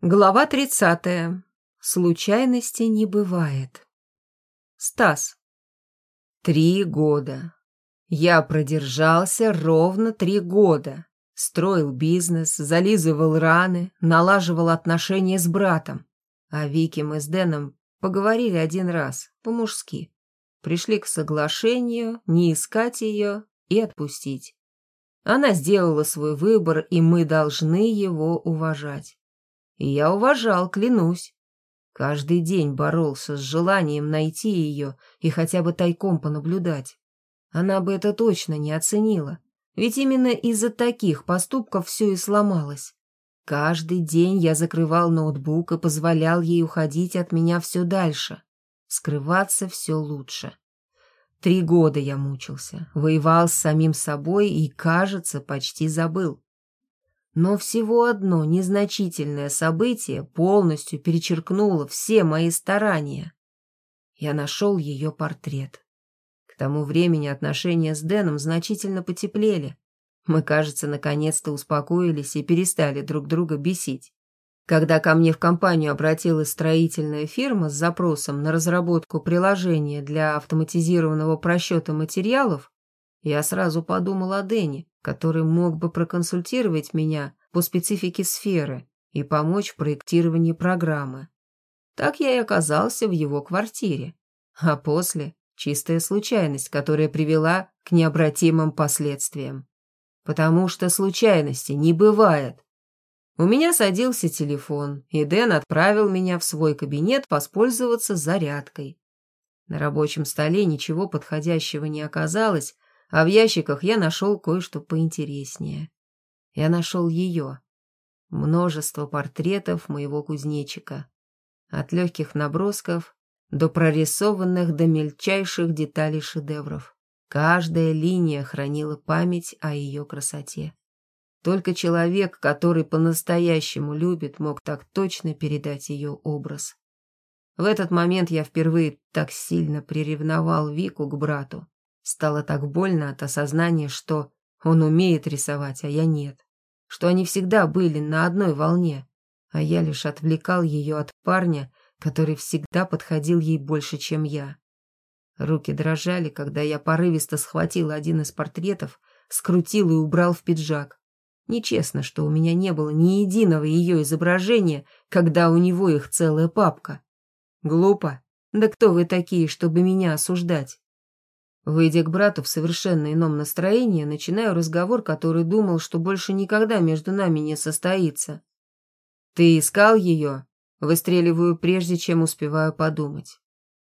Глава тридцатая. Случайности не бывает. Стас. Три года. Я продержался ровно три года. Строил бизнес, зализывал раны, налаживал отношения с братом. А Вики мы с Дэном поговорили один раз, по-мужски. Пришли к соглашению не искать ее и отпустить. Она сделала свой выбор, и мы должны его уважать. Я уважал, клянусь. Каждый день боролся с желанием найти ее и хотя бы тайком понаблюдать. Она бы это точно не оценила, ведь именно из-за таких поступков все и сломалось. Каждый день я закрывал ноутбук и позволял ей уходить от меня все дальше. Скрываться все лучше. Три года я мучился, воевал с самим собой и, кажется, почти забыл. Но всего одно незначительное событие полностью перечеркнуло все мои старания. Я нашел ее портрет. К тому времени отношения с Дэном значительно потеплели. Мы, кажется, наконец-то успокоились и перестали друг друга бесить. Когда ко мне в компанию обратилась строительная фирма с запросом на разработку приложения для автоматизированного просчета материалов, я сразу подумал о Дэне, который мог бы проконсультировать меня по специфике сферы и помочь в проектировании программы. Так я и оказался в его квартире. А после – чистая случайность, которая привела к необратимым последствиям. Потому что случайности не бывает. У меня садился телефон, и Дэн отправил меня в свой кабинет воспользоваться зарядкой. На рабочем столе ничего подходящего не оказалось, а в ящиках я нашел кое-что поинтереснее. Я нашел ее. Множество портретов моего кузнечика. От легких набросков до прорисованных до мельчайших деталей шедевров. Каждая линия хранила память о ее красоте. Только человек, который по-настоящему любит, мог так точно передать ее образ. В этот момент я впервые так сильно приревновал Вику к брату. Стало так больно от осознания, что он умеет рисовать, а я нет. Что они всегда были на одной волне, а я лишь отвлекал ее от парня, который всегда подходил ей больше, чем я. Руки дрожали, когда я порывисто схватил один из портретов, скрутил и убрал в пиджак. Нечестно, что у меня не было ни единого ее изображения, когда у него их целая папка. Глупо. Да кто вы такие, чтобы меня осуждать? Выйдя к брату в совершенно ином настроении, начинаю разговор, который думал, что больше никогда между нами не состоится. «Ты искал ее?» Выстреливаю, прежде чем успеваю подумать.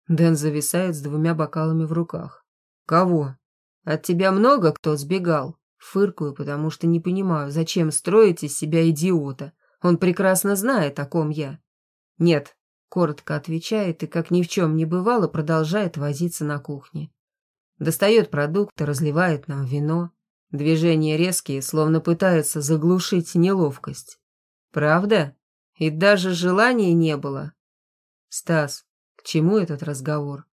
Дэн зависает с двумя бокалами в руках. «Кого? От тебя много кто сбегал?» Фыркаю, потому что не понимаю, зачем строить из себя идиота. Он прекрасно знает, о ком я. «Нет», — коротко отвечает и, как ни в чем не бывало, продолжает возиться на кухне. Достает продукты, разливает нам вино. Движения резкие, словно пытается заглушить неловкость. Правда? И даже желания не было. Стас, к чему этот разговор?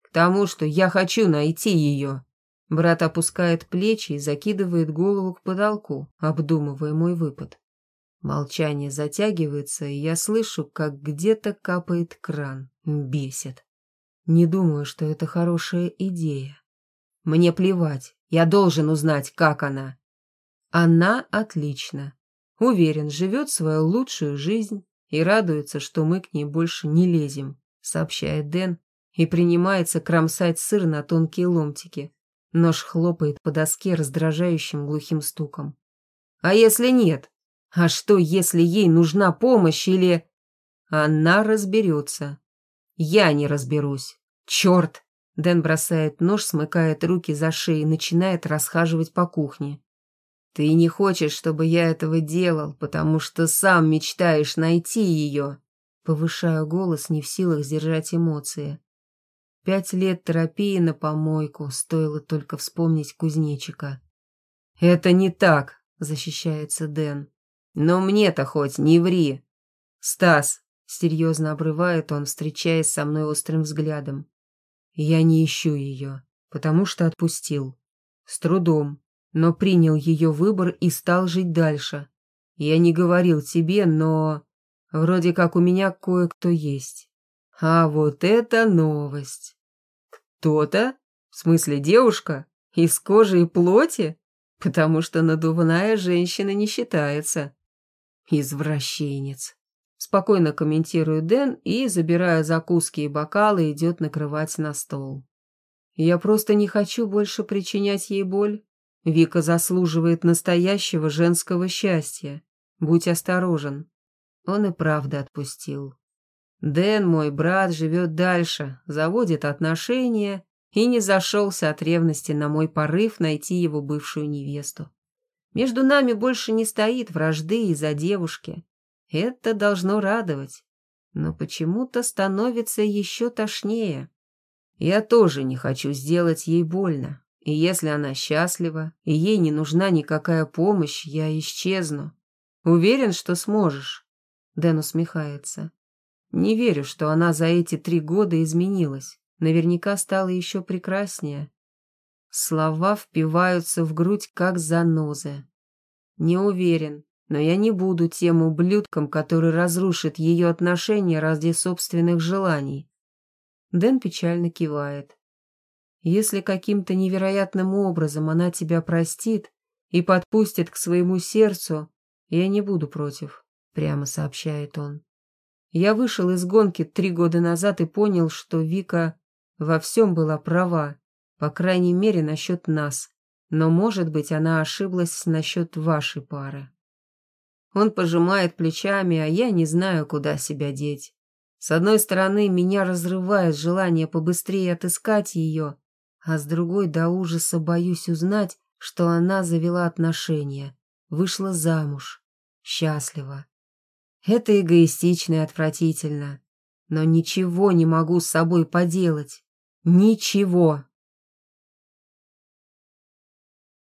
К тому, что я хочу найти ее. Брат опускает плечи и закидывает голову к потолку, обдумывая мой выпад. Молчание затягивается, и я слышу, как где-то капает кран. Бесит. Не думаю, что это хорошая идея. Мне плевать, я должен узнать, как она. Она отлично. Уверен, живет свою лучшую жизнь и радуется, что мы к ней больше не лезем, сообщает Дэн и принимается кромсать сыр на тонкие ломтики. Нож хлопает по доске раздражающим глухим стуком. А если нет? А что, если ей нужна помощь или... Она разберется. Я не разберусь. Черт! Дэн бросает нож, смыкает руки за шею и начинает расхаживать по кухне. «Ты не хочешь, чтобы я этого делал, потому что сам мечтаешь найти ее!» Повышаю голос, не в силах сдержать эмоции. Пять лет терапии на помойку, стоило только вспомнить кузнечика. «Это не так», — защищается Дэн. «Но мне-то хоть не ври!» «Стас!» — серьезно обрывает он, встречаясь со мной острым взглядом. Я не ищу ее, потому что отпустил. С трудом, но принял ее выбор и стал жить дальше. Я не говорил тебе, но... Вроде как у меня кое-кто есть. А вот это новость. Кто-то? В смысле девушка? Из кожи и плоти? Потому что надувная женщина не считается. Извращенец. Спокойно комментирует Дэн и, забирая закуски и бокалы, идет накрывать на стол. Я просто не хочу больше причинять ей боль. Вика заслуживает настоящего женского счастья. Будь осторожен. Он и правда отпустил. Дэн, мой брат, живет дальше, заводит отношения и не зашелся от ревности на мой порыв найти его бывшую невесту. Между нами больше не стоит вражды из-за девушки. Это должно радовать. Но почему-то становится еще тошнее. Я тоже не хочу сделать ей больно. И если она счастлива, и ей не нужна никакая помощь, я исчезну. Уверен, что сможешь. Дэн усмехается. Не верю, что она за эти три года изменилась. Наверняка стала еще прекраснее. Слова впиваются в грудь, как занозы. Не уверен, но я не буду тем ублюдком, который разрушит ее отношения ради собственных желаний. Дэн печально кивает. Если каким-то невероятным образом она тебя простит и подпустит к своему сердцу, я не буду против, прямо сообщает он. Я вышел из гонки три года назад и понял, что Вика во всем была права, по крайней мере, насчет нас, но, может быть, она ошиблась насчет вашей пары. Он пожимает плечами, а я не знаю, куда себя деть. С одной стороны, меня разрывает желание побыстрее отыскать ее, а с другой до ужаса боюсь узнать, что она завела отношения, вышла замуж, счастлива. Это эгоистично и отвратительно, но ничего не могу с собой поделать. Ничего.